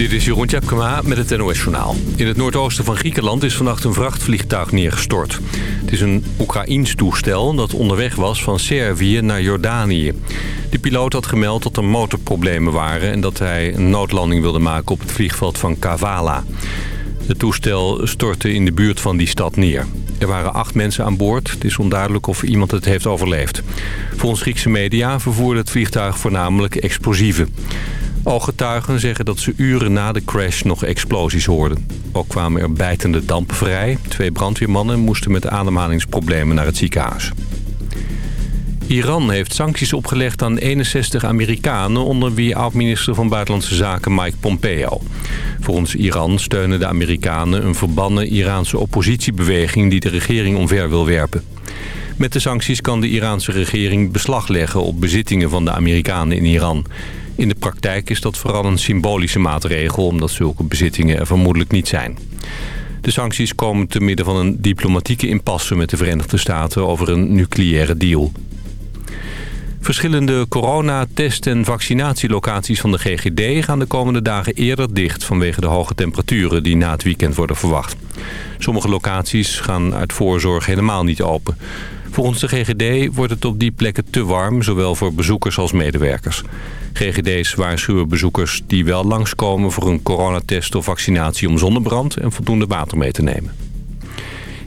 Dit is Jeroen Tjepkema met het NOS Journaal. In het noordoosten van Griekenland is vannacht een vrachtvliegtuig neergestort. Het is een Oekraïns toestel dat onderweg was van Servië naar Jordanië. De piloot had gemeld dat er motorproblemen waren... en dat hij een noodlanding wilde maken op het vliegveld van Kavala. Het toestel stortte in de buurt van die stad neer. Er waren acht mensen aan boord. Het is onduidelijk of iemand het heeft overleefd. Volgens Griekse media vervoerde het vliegtuig voornamelijk explosieven. Ooggetuigen zeggen dat ze uren na de crash nog explosies hoorden. Ook kwamen er bijtende dampen vrij. Twee brandweermannen moesten met ademhalingsproblemen naar het ziekenhuis. Iran heeft sancties opgelegd aan 61 Amerikanen... onder wie oud-minister van Buitenlandse Zaken Mike Pompeo. Volgens Iran steunen de Amerikanen een verbannen Iraanse oppositiebeweging... die de regering omver wil werpen. Met de sancties kan de Iraanse regering beslag leggen op bezittingen van de Amerikanen in Iran... In de praktijk is dat vooral een symbolische maatregel... omdat zulke bezittingen er vermoedelijk niet zijn. De sancties komen te midden van een diplomatieke impasse met de Verenigde Staten... over een nucleaire deal. Verschillende corona-test- en vaccinatielocaties van de GGD... gaan de komende dagen eerder dicht vanwege de hoge temperaturen... die na het weekend worden verwacht. Sommige locaties gaan uit voorzorg helemaal niet open. Volgens de GGD wordt het op die plekken te warm... zowel voor bezoekers als medewerkers. GGD's waarschuwen bezoekers die wel langskomen voor een coronatest of vaccinatie om zonnebrand en voldoende water mee te nemen.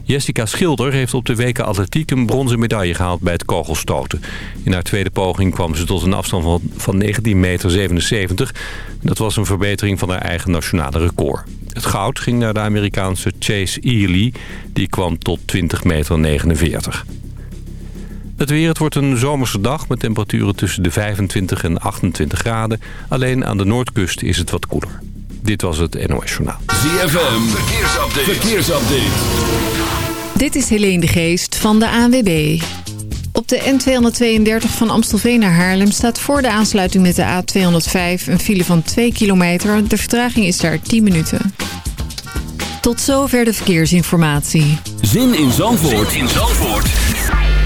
Jessica Schilder heeft op de weken atletiek een bronzen medaille gehaald bij het kogelstoten. In haar tweede poging kwam ze tot een afstand van, van 19,77 meter. Dat was een verbetering van haar eigen nationale record. Het goud ging naar de Amerikaanse Chase Ely. Die kwam tot 20,49 meter. Het weer, het wordt een zomerse dag met temperaturen tussen de 25 en 28 graden. Alleen aan de noordkust is het wat koeler. Dit was het NOS Journaal. ZFM, verkeersupdate. verkeersupdate. Dit is Helene de Geest van de ANWB. Op de N232 van Amstelveen naar Haarlem staat voor de aansluiting met de A205 een file van 2 kilometer. De vertraging is daar 10 minuten. Tot zover de verkeersinformatie. Zin in Zandvoort, zin in Zandvoort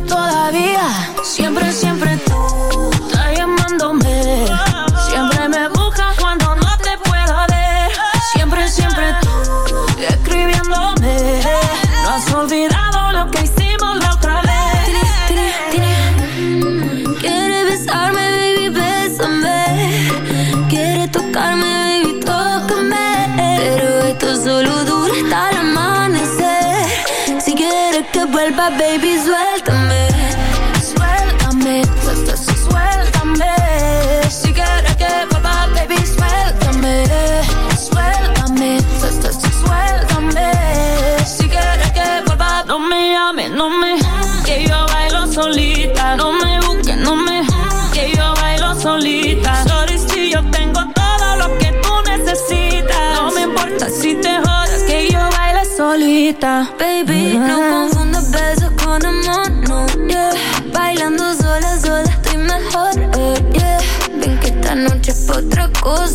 todavía. Siempre, siempre tú.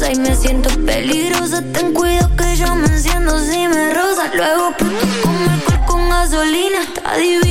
y me siento peligrosa. Ten cuidado que yo me enciendo si me rosa. Luego puto con alcohol con gasolina, está divino.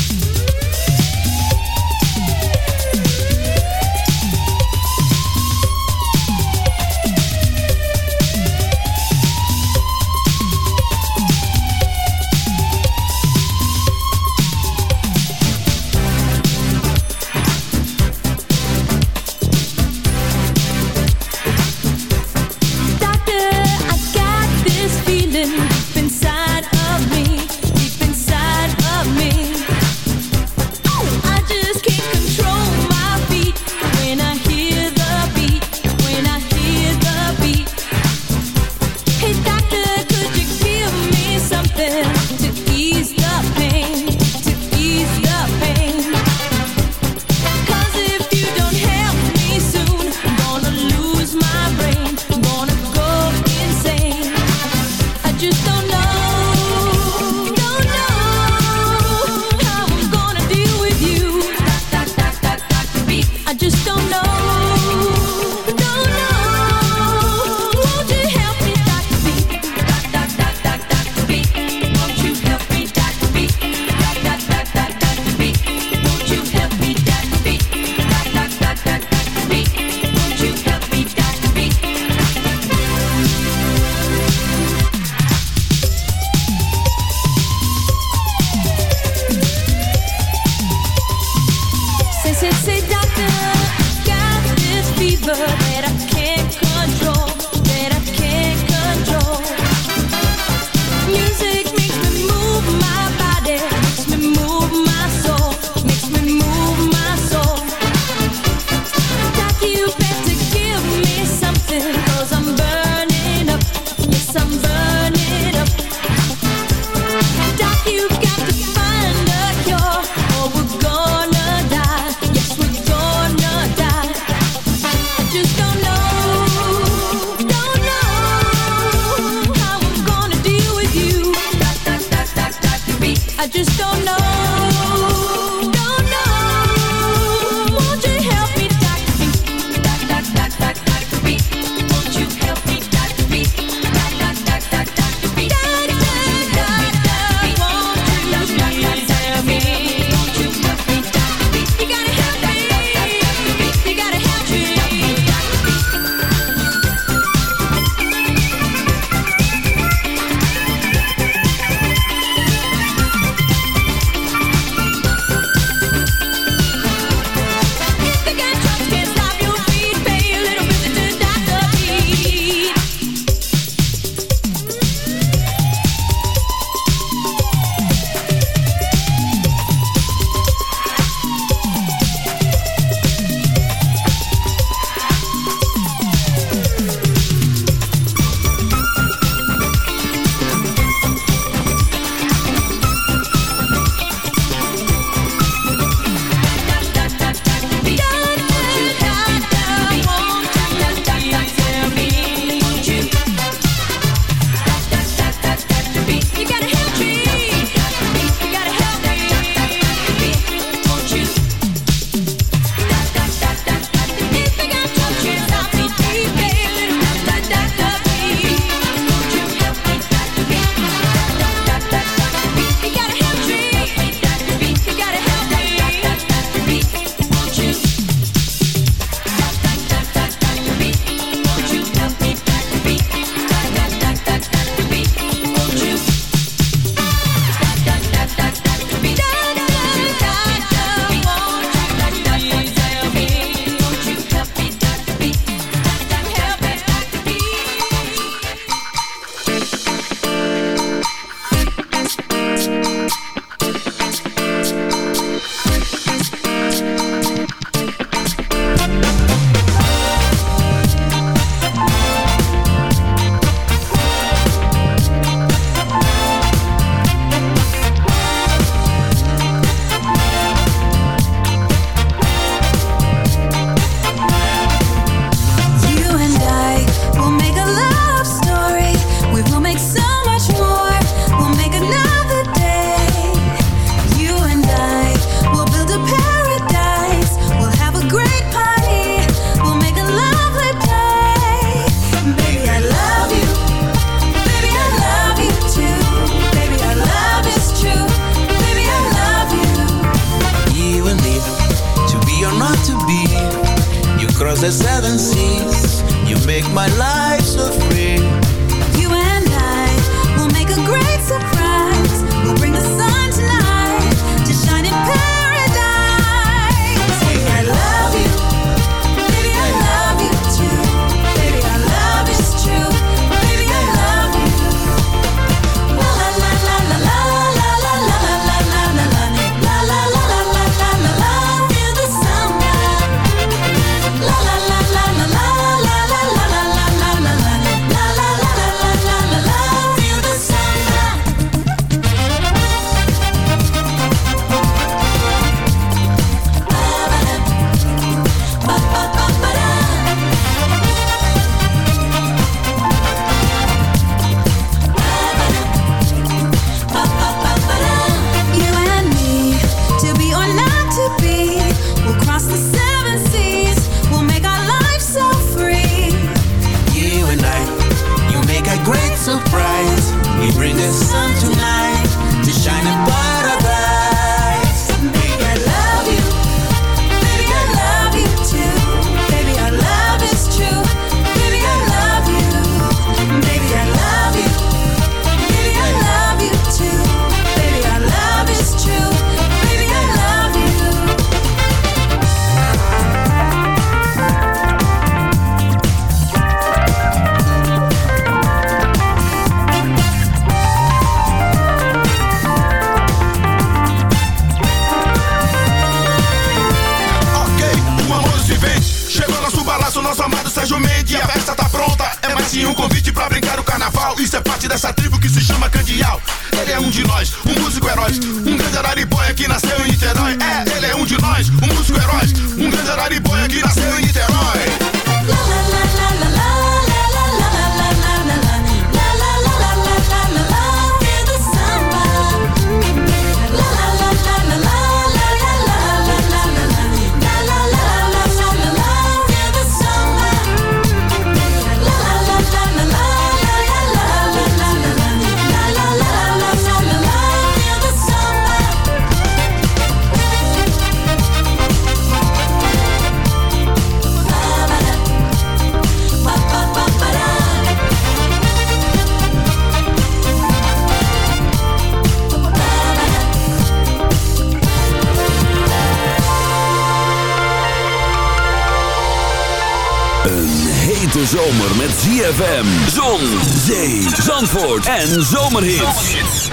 ZFM, zon, zee, zandvoort en zomerhits.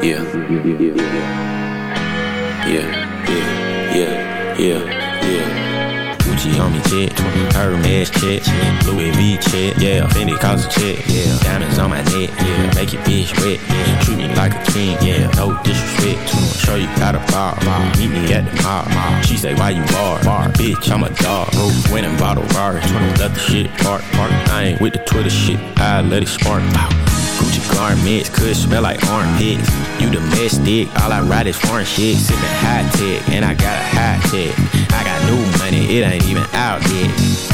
Yeah, yeah, yeah, yeah, yeah. Gucci on me check, neck, yeah, make your bitch wet, yeah, treat me like a king, yeah, no disrespect, show you how to bar, bar, meet me at the mall, mall. She say why you bar, bar, bitch, I'm a dog, and bought a Rari, let the shit park, park, I ain't with the Twitter shit, I let it spark, wow. Gucci garments could smell like armpits. You domestic, all I ride is foreign shit. Sipping high tech, and I got a high tech. I got new money, it ain't even out yet.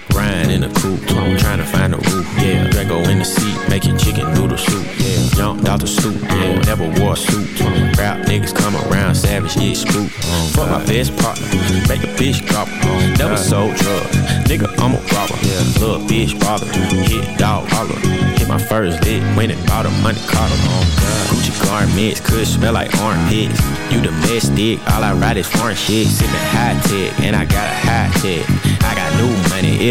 Ryan in the coupe, trying to find a roof, yeah. Draco in the seat, making chicken noodle soup, yeah. Jumped out the stoop, yeah. Never wore a suit. Rap niggas come around, savage, yeah, spook. Fuck my best partner, make a bitch drop. Never sold drugs, nigga, I'm a robber. Yeah. Little bitch bother, hit dog holler. Hit my first lick, went and bought a money Carter. Oh Gucci garments, could smell like armpits. You domestic, all I ride is foreign shit. Sipping high tech, and I got a high tech. I got new money,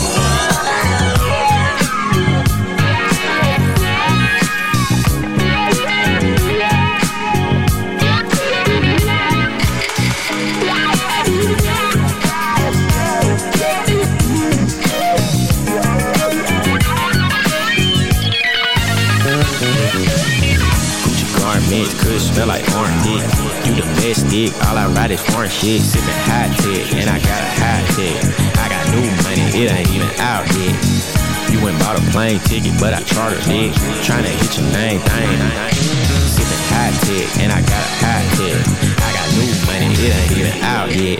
Domestic, all I ride is foreign shit. Sipping hot tech, and I got a hot tech. I got new money, it ain't even out yet. You went bought a plane ticket, but I chartered it. Tryna hit your main thing. Sipping high tech, and I got a high tech. I got new money, it ain't even out yet.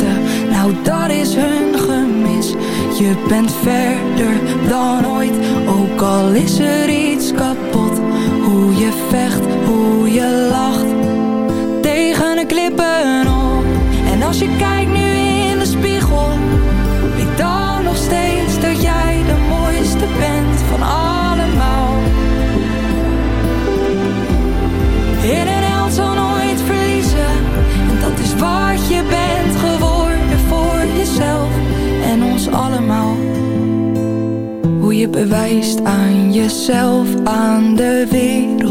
Nou dat is hun gemis. Je bent verder dan ooit, ook al is er iets kapot. Hoe je vecht, hoe je lacht, tegen de klippen op. En als je kijkt bewijst aan jezelf, aan de wereld,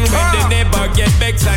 with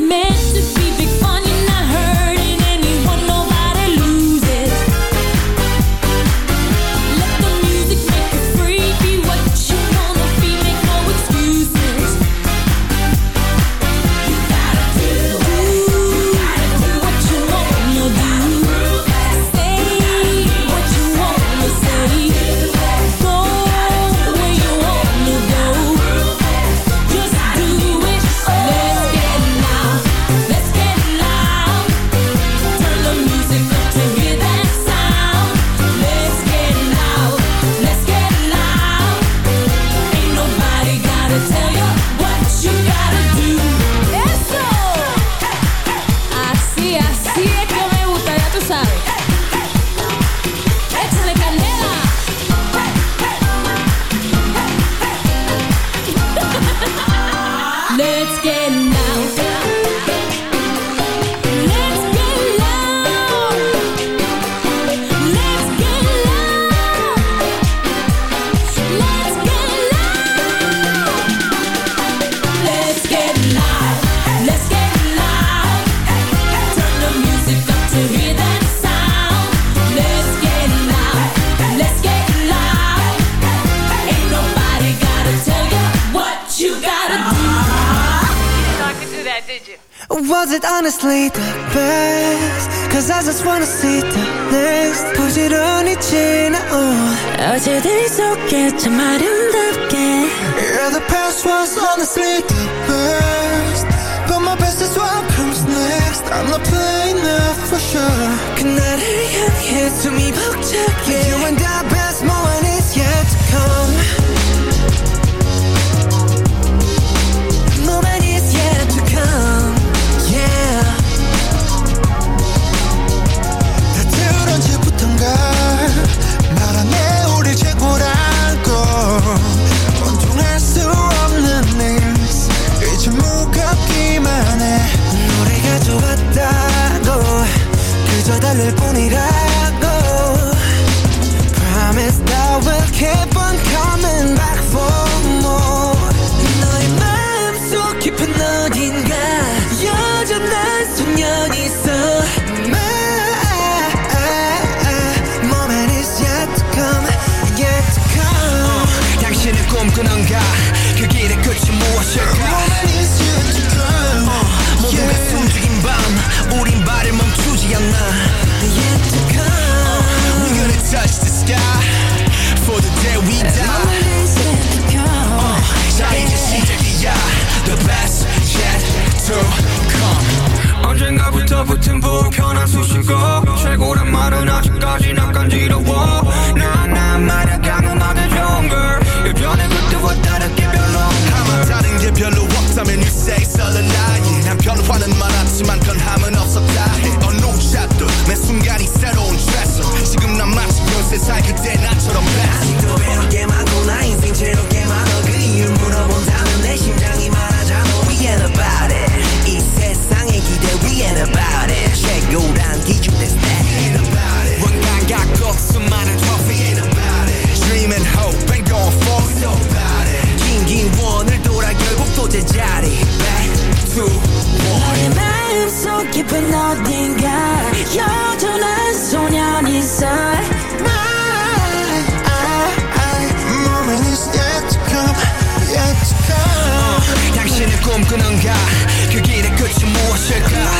meant cannot hang here to me 어딘가 여전한 소년이 살아 Moment is yet to come, yet to come 당신의 꿈 그는가 그 길의 끝이 무엇일까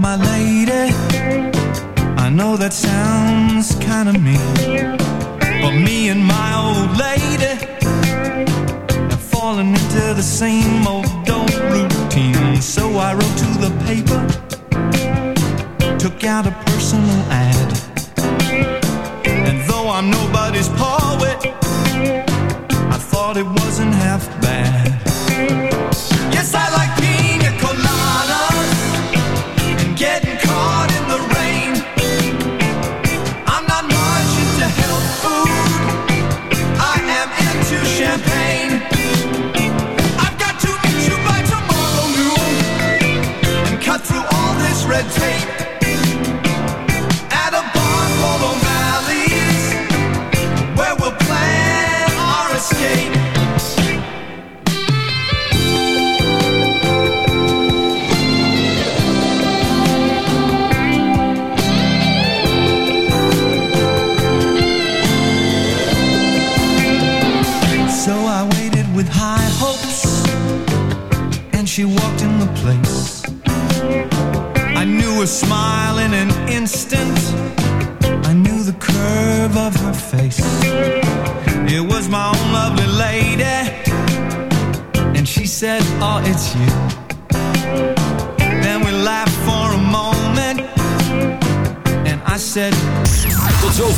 my lady. I know that sounds kinda mean But me and my old lady Have fallen into the same old routine. So I wrote to the paper Took out a